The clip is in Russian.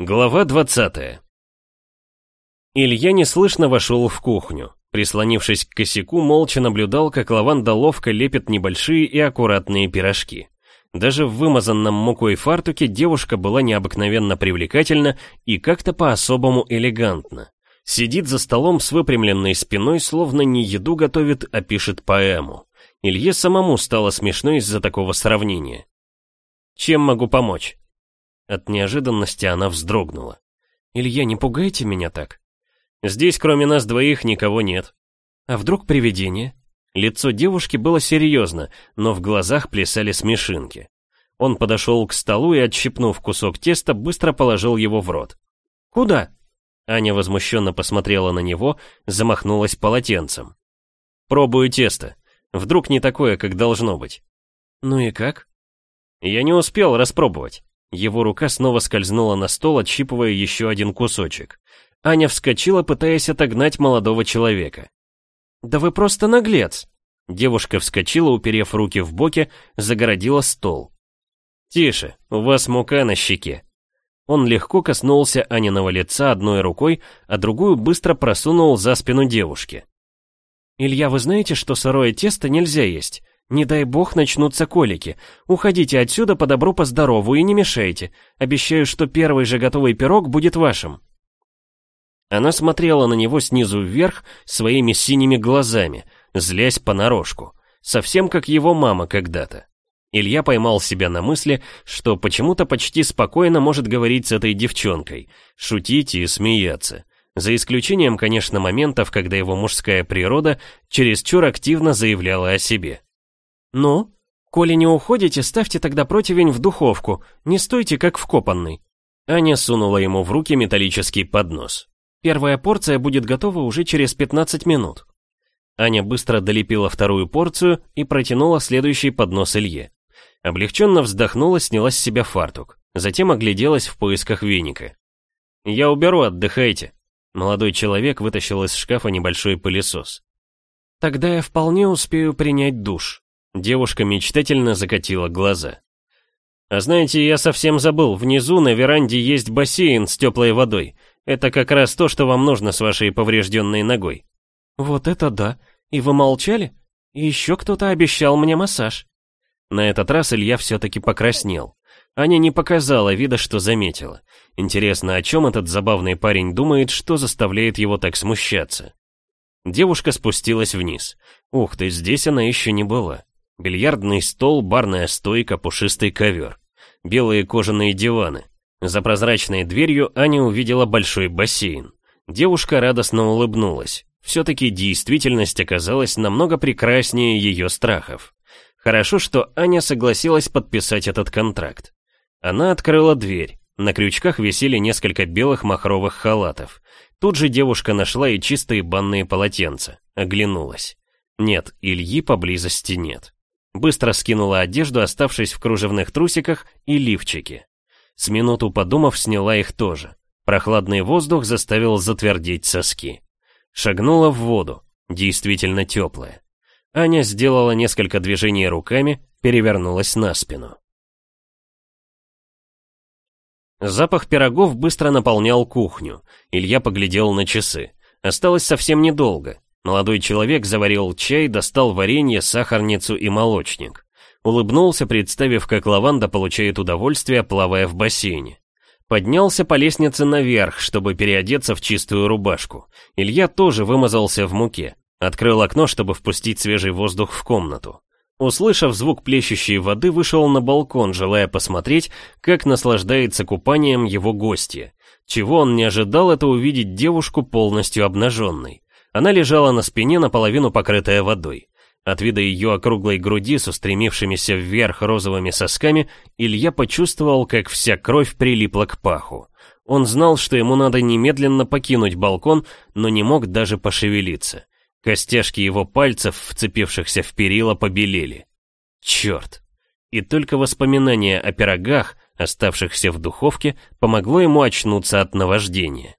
Глава 20 Илья неслышно вошел в кухню. Прислонившись к косяку, молча наблюдал, как лаванда ловко лепит небольшие и аккуратные пирожки. Даже в вымазанном мукой фартуке девушка была необыкновенно привлекательна и как-то по-особому элегантна. Сидит за столом с выпрямленной спиной, словно не еду готовит, а пишет поэму. Илье самому стало смешно из-за такого сравнения. «Чем могу помочь?» От неожиданности она вздрогнула. «Илья, не пугайте меня так». «Здесь кроме нас двоих никого нет». «А вдруг привидение?» Лицо девушки было серьезно, но в глазах плясали смешинки. Он подошел к столу и, отщипнув кусок теста, быстро положил его в рот. «Куда?» Аня возмущенно посмотрела на него, замахнулась полотенцем. «Пробую тесто. Вдруг не такое, как должно быть». «Ну и как?» «Я не успел распробовать». Его рука снова скользнула на стол, отщипывая еще один кусочек. Аня вскочила, пытаясь отогнать молодого человека. «Да вы просто наглец!» Девушка вскочила, уперев руки в боки, загородила стол. «Тише, у вас мука на щеке». Он легко коснулся Аниного лица одной рукой, а другую быстро просунул за спину девушки. «Илья, вы знаете, что сырое тесто нельзя есть? Не дай бог начнутся колики. Уходите отсюда по добру, по здорову и не мешайте. Обещаю, что первый же готовый пирог будет вашим». Она смотрела на него снизу вверх своими синими глазами, злясь понарошку, совсем как его мама когда-то. Илья поймал себя на мысли, что почему-то почти спокойно может говорить с этой девчонкой, шутить и смеяться. За исключением, конечно, моментов, когда его мужская природа чересчур активно заявляла о себе. «Ну, коли не уходите, ставьте тогда противень в духовку, не стойте как вкопанный». Аня сунула ему в руки металлический поднос. «Первая порция будет готова уже через 15 минут». Аня быстро долепила вторую порцию и протянула следующий поднос Илье. Облегченно вздохнула, сняла с себя фартук. Затем огляделась в поисках веника. «Я уберу, отдыхайте». Молодой человек вытащил из шкафа небольшой пылесос. «Тогда я вполне успею принять душ», Девушка мечтательно закатила глаза. «А знаете, я совсем забыл, внизу на веранде есть бассейн с теплой водой. Это как раз то, что вам нужно с вашей поврежденной ногой». «Вот это да! И вы молчали? И еще кто-то обещал мне массаж». На этот раз Илья все-таки покраснел. Аня не показала вида, что заметила. Интересно, о чем этот забавный парень думает, что заставляет его так смущаться? Девушка спустилась вниз. Ух ты, здесь она еще не была. Бильярдный стол, барная стойка, пушистый ковер. Белые кожаные диваны. За прозрачной дверью Аня увидела большой бассейн. Девушка радостно улыбнулась. Все-таки действительность оказалась намного прекраснее ее страхов. Хорошо, что Аня согласилась подписать этот контракт. Она открыла дверь. На крючках висели несколько белых махровых халатов. Тут же девушка нашла и чистые банные полотенца. Оглянулась. Нет, Ильи поблизости нет. Быстро скинула одежду, оставшись в кружевных трусиках и лифчике. С минуту подумав, сняла их тоже. Прохладный воздух заставил затвердеть соски. Шагнула в воду, действительно теплая. Аня сделала несколько движений руками, перевернулась на спину. Запах пирогов быстро наполнял кухню. Илья поглядел на часы. Осталось совсем недолго. Молодой человек заварил чай, достал варенье, сахарницу и молочник. Улыбнулся, представив, как лаванда получает удовольствие, плавая в бассейне. Поднялся по лестнице наверх, чтобы переодеться в чистую рубашку. Илья тоже вымазался в муке. Открыл окно, чтобы впустить свежий воздух в комнату. Услышав звук плещущей воды, вышел на балкон, желая посмотреть, как наслаждается купанием его гостья. Чего он не ожидал, это увидеть девушку полностью обнаженной. Она лежала на спине, наполовину покрытая водой. От вида ее округлой груди с устремившимися вверх розовыми сосками, Илья почувствовал, как вся кровь прилипла к паху. Он знал, что ему надо немедленно покинуть балкон, но не мог даже пошевелиться. Костяшки его пальцев, вцепившихся в перила, побелели. Черт! И только воспоминание о пирогах, оставшихся в духовке, помогло ему очнуться от наваждения.